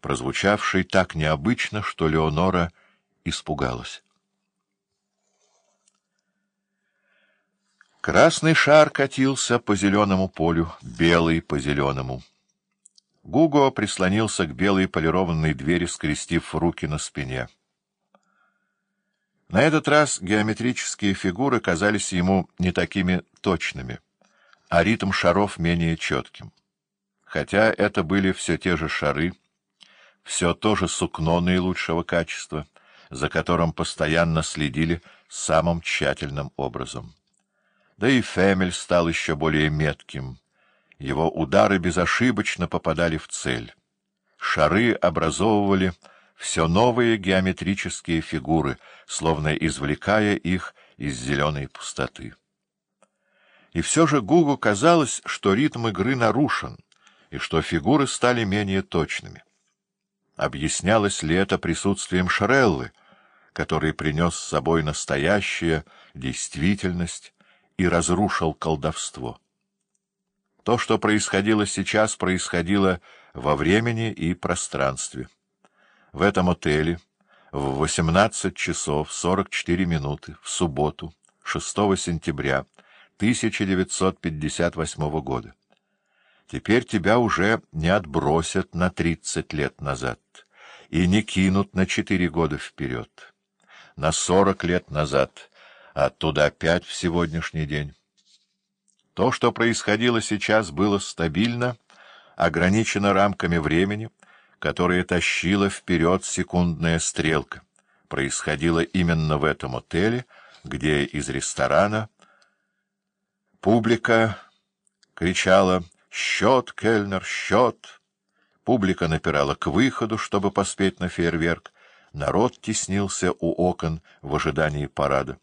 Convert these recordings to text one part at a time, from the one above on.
прозвучавший так необычно, что Леонора испугалась. Красный шар катился по зеленому полю, белый по зеленому. Гуго прислонился к белой полированной двери, скрестив руки на спине. На этот раз геометрические фигуры казались ему не такими точными, а ритм шаров менее четким. Хотя это были все те же шары, все то же сукно наилучшего качества, за которым постоянно следили самым тщательным образом. Да и Фемель стал еще более метким. Его удары безошибочно попадали в цель. Шары образовывали все новые геометрические фигуры, словно извлекая их из зеленой пустоты. И все же Гугу казалось, что ритм игры нарушен, и что фигуры стали менее точными. Объяснялось ли это присутствием Шреллы, который принес с собой настоящее, действительность, и разрушил колдовство. То, что происходило сейчас, происходило во времени и пространстве. В этом отеле в 18 часов 44 минуты в субботу, 6 сентября 1958 года. Теперь тебя уже не отбросят на 30 лет назад и не кинут на 4 года вперед, на 40 лет назад — оттуда опять в сегодняшний день. То, что происходило сейчас, было стабильно, ограничено рамками времени, которые тащила вперед секундная стрелка. Происходило именно в этом отеле, где из ресторана публика кричала «Счет, Кельнер, счет!» Публика напирала к выходу, чтобы поспеть на фейерверк. Народ теснился у окон в ожидании парада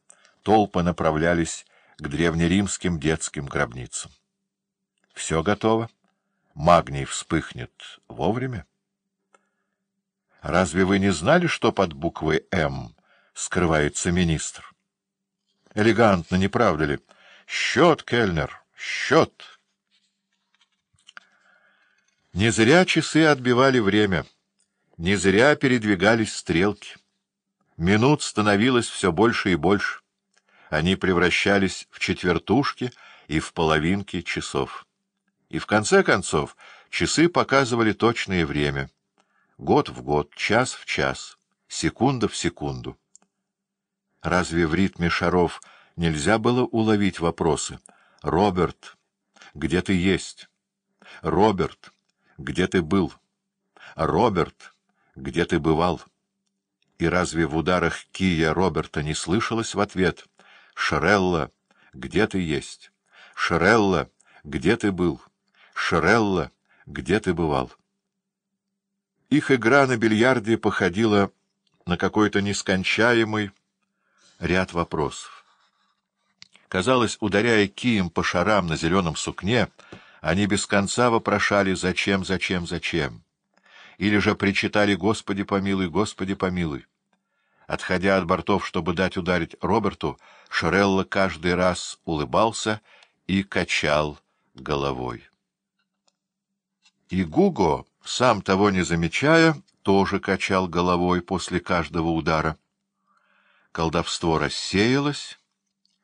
толпы направлялись к древнеримским детским гробницам. Все готово. Магний вспыхнет вовремя. Разве вы не знали, что под буквой «М» скрывается министр? Элегантно, не правда ли? Счет, Кельнер, счет! Не зря часы отбивали время, не зря передвигались стрелки. Минут становилось все больше и больше они превращались в четвертушки и в половинки часов. И в конце концов часы показывали точное время. Год в год, час в час, секунда в секунду. Разве в ритме шаров нельзя было уловить вопросы? «Роберт, где ты есть? Роберт, где ты был? Роберт, где ты бывал?» И разве в ударах кия Роберта не слышалось в ответ — Шрелла, где ты есть? Шрелла, где ты был? Шрелла, где ты бывал? Их игра на бильярде походила на какой-то нескончаемый ряд вопросов. Казалось, ударяя кием по шарам на зеленом сукне, они без конца вопрошали «Зачем, зачем, зачем?» Или же причитали «Господи помилуй, Господи помилуй». Отходя от бортов, чтобы дать ударить Роберту, Шарелла каждый раз улыбался и качал головой. И Гуго, сам того не замечая, тоже качал головой после каждого удара. Колдовство рассеялось,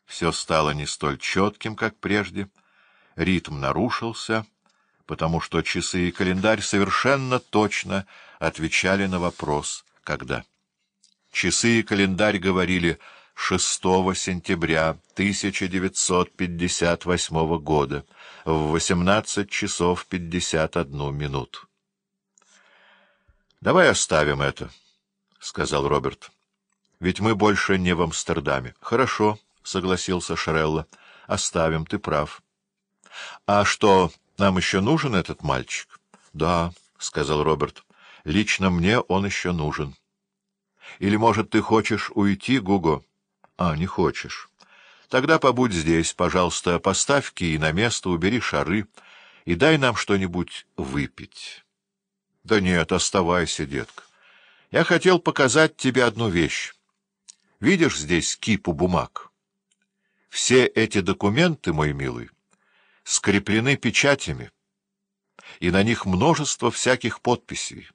все стало не столь четким, как прежде, ритм нарушился, потому что часы и календарь совершенно точно отвечали на вопрос «когда?». Часы и календарь говорили 6 сентября 1958 года в 18 часов 51 минуту. — Давай оставим это, — сказал Роберт. — Ведь мы больше не в Амстердаме. — Хорошо, — согласился Шарелла. — Оставим, ты прав. — А что, нам еще нужен этот мальчик? — Да, — сказал Роберт. — Лично мне он еще нужен. — или, может, ты хочешь уйти, Гуго? А, не хочешь. Тогда побудь здесь, пожалуйста, поставь кии на место, убери шары и дай нам что-нибудь выпить. Да нет, оставайся, детка. Я хотел показать тебе одну вещь. Видишь здесь кипу бумаг? Все эти документы, мой милый, скреплены печатями, и на них множество всяких подписей.